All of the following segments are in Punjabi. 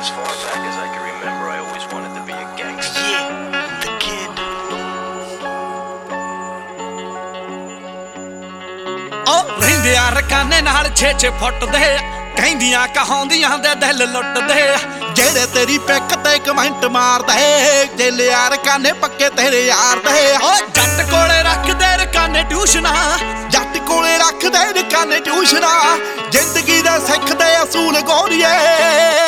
As far back as I can remember, I always wanted to be a gangster. Yeah, the kid. ਉਹ ਰਹਿੰਦਿਆਂ ਰਕਾਨੇ ਨਾਲ 6-6 ਫੁੱਟ ਦੇ। ਕਹਿੰਦੀਆਂ ਕਹਾਉਂਦੀਆਂ ਦੇ ਦਿਲ ਲੁੱਟਦੇ। ਜਿਹੜੇ ਤੇਰੀ ਪਿੱਕ ਤੇ ਕਮੈਂਟ ਮਾਰਦੇ ਜੇਲੇ ਯਾਰ ਕਾਨੇ ਪੱਕੇ ਤੇਰੇ ਯਾਰ ਦੇ। ਓ ਜੱਟ ਕੋਲੇ ਰੱਖਦੇ ਰਕਾਨੇ ਟਿਊਸ਼ਨਾਂ। ਜੱਟ ਕੋਲੇ ਰੱਖਦੇ ਨੇ ਕਾਨੇ ਟਿਊਸ਼ਨਾ। ਜ਼ਿੰਦਗੀ ਦਾ ਸਿੱਖਦੇ ਅਸੂਲ ਗੋਰੀਏ।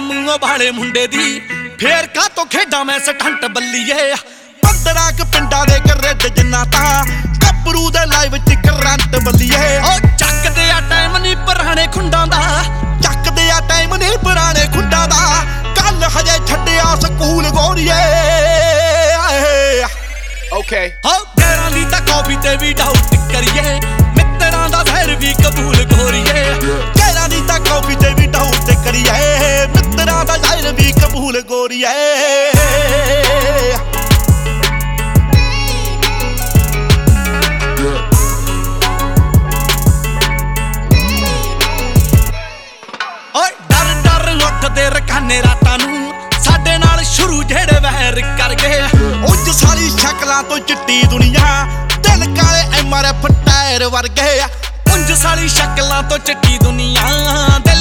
ਮੂੰਹੋਂ ਭਾਲੇ ਮੁੰਡੇ ਦੀ। ਫੇਰ ਕਾ ਤੋਂ ਖੇਡਾਂ ਮੈਂ ਸਟੰਟ ਬੱਲੀਏ। ਪੰਦਰਾਂ ਕੁ ਪਿੰਡਾਂ ਦੇ ਕਰੇਡ ਜਿੰਨਾ ਤਾਂ ਗੱਭਰੂ ਦੇ ਲਾਈਵ ਚ ਕਰੰਟ ਬੱਲੀਏ। ਓ ਚੱਕਦੇ ਆ ਟਾਈਮ ਨਹੀਂ ਪੁਰਾਣੇ ਖੁੰਡਾਂ ਦਾ। ਚੱਕਦੇ ਆ ਟਾਈਮ ਨਹੀਂ ਪੁਰਾਣੇ ਖੁੰਡਾਂ ਦਾ। ਕੱਲ ਹਜੇ ਛੱਡਿਆ ਸਕੂਲ ਗੋਰੀਏ। Okay. ਹਾਂ ਗੈਰਾਂ ਦੀ ਤਾਂ ਕਾਫੀ ਤੇ ਵੀ ਡਾਊਟ ਕਰੀਏ। ਉੱਠਦੇ ਰਾਤਾਂ ਨੂੰ ਸਾਡੇ ਨਾਲ ਸ਼ੁਰੂ ਜਿਹੜੇ ਵਹਿਰ ਕਰ ਗਏ ਉੱਜ ਸਾਰੀ ਸ਼ਕਲਾਂ ਤੋਂ ਚਿੱਟੀ ਦੁਨੀਆ ਦਿਲ ਕਾਲੇ ਐਮਆਰਐਫ ਟਾਇਰ ਵਰਗੇ। ਪੁੰਜ ਸਾਲੀ ਸ਼ਕਲਾਂ ਤੋਂ ਚਿੱਟੀ ਦੁਨੀਆ ਦਿਲ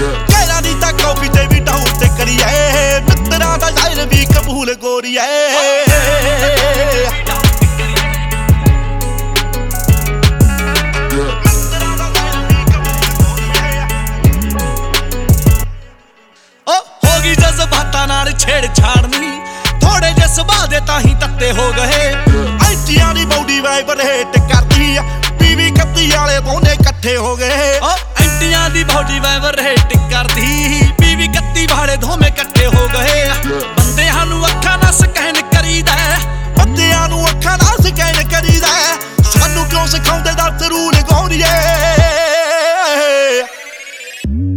ਗੋਰੀਏ ਦੀ ਤਾਂ ਕਾਫੀ ਤੇ ਵੀ ਡਾਊਟ ਕਰੀਏ। ਮਿੱਤਰਾਂ ਦਾ ਜ਼ਾਇਰ ਵੀ ਕਬੂਲ ਗੋਰੀਏ। ਓ, ਹੋ ਗਈ ਜਜ਼ਬਾਤਾਂ ਨਾਲ ਛੇੜ ਛਾੜਨੀ। ਥੋੜੇ ਜਿਹੇ ਸੁਭਾਅ ਦੇ ਤਾਂ ਹੀ ਤੱਤੇ ਹੋ ਗਏ। ਐਂਟੀਆਂ ਦੀ ਬੌਡੀ ਵਾਈਬਰੇਟ ਕਰਦੀ ਆ। ਪੀਵੀ ਕੱਤੀ ਵਾਲੇ ਦੋਨੇ ਇਕੱਠੇ ਹੋ ਗਏ। ਓ ਐਂਟੀਆਂ ਕਰਦੀ। ਪੀਵੀ 31 ਵਾਲੇ ਦੋਵੇਂ ਇਕੱਠੇ ਹੋ ਗਏ। ਬੰਦਿਆਂ ਨੂੰ ਅੱਖਾਂ ਨਾਲ ਸਕੈਨ ਕਰੀਦਾ ਹੈ। ਬੰਦਿਆਂ ਨੂੰ ਅੱਖਾਂ ਨਾਲ ਸਕੈਨ ਕਰੀਦਾ ਸਾਨੂੰ ਕਿਉਂ ਸਿਖਾਉਂਦੇ ਡਾਕਟਰ ਰੂਲ ਗੋਰੀਏ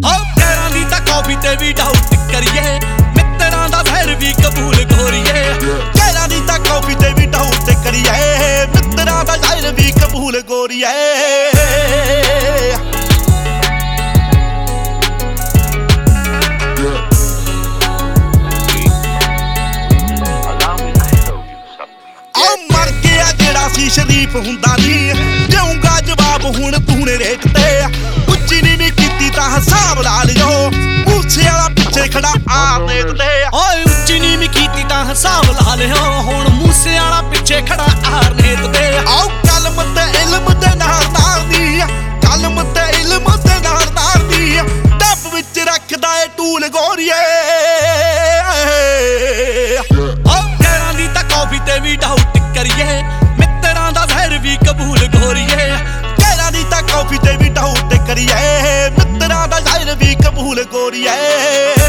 ਓ ਪੈਰਾਂ ਦੀ ਤਾਂ ਕਾਫੀ ਤੇ ਵੀ ਡਾਊਟ ਕਰੀਏ। ਮਿੱਤਰਾਂ ਦਾ ਜ਼ਹਿਰ ਵੀ ਕਬੂਲ ਗੋਰੀਏ ਕਹਿਰਾਂ ਦੀ ਤਾਂ ਕਾਫੀ ਤੇ ਵੀ ਡਾਊਟ ਕਰੀਏ। ਮਿੱਤਰਾਂ ਦਾ ਜ਼ਾਇਰ ਵੀ ਕਬੂਲ ਗੋਰੀਏ ਸੀ ਸ਼ਰੀਫ ਹੁੰਦਾ ਨਹੀਂ ਦੇਉਂਗਾ ਜਵਾਬ ਹੁਣ ਤੂੰ ਨੇ ਰੇਟ ਤੇ। ਉੱਚੀ ਨੀ ਵੀ ਕੀਤੀ ਤਾਂ ਹਿਸਾਬ ਲਾ ਲਿਓ। ਮੂਸੇ ਵਾਲਾ ਪਿੱਛੇ ਖੜਾ ਆ ਦੇਖਦੇ ਓਏ ਉੱਚੀ ਨੀਵੀਂ ਕੀਤੀ ਤਾਂ ਹਿਸਾਬ ਲਾ ਲਿਓ। ਹੁਣ ਮੂਸੇ ਵਾਲਾ ਪਿੱਛੇ ਖੜਾ ਆਓ ਕਲਮ ਤੇ ਇਲਮ ਦੇ ਨਾਲ ਨਾਲ ਦੀ। ਕਲਮ ਤੇ ਇਲਮ ਦੇ ਨਾਲ ਨਾਲ ਦੀ। ਡੱਬ ਵਿੱਚ ਰੱਖਦਾ ਏ ਟੂਲ ਗੋਰੀਏ। ਓ ਪੈਰਾਂ ਦੀ ਤਾਂ ਕਾਫੀ ਤੇ ਵੀ ਡਾਊਟ ਕਬੂਲ ਗੋਰੀਏ ਕਹਿਰਾਂ ਦੀ ਤਾਂ ਕਾਫੀ ਤੇ ਵੀ ਡਾਊਟ ਕਰੀਏ। ਮਿੱਤਰਾਂ ਦਾ ਜ਼ਾਇਰ ਵੀ ਕਬੂਲ ਗੋਰੀਏ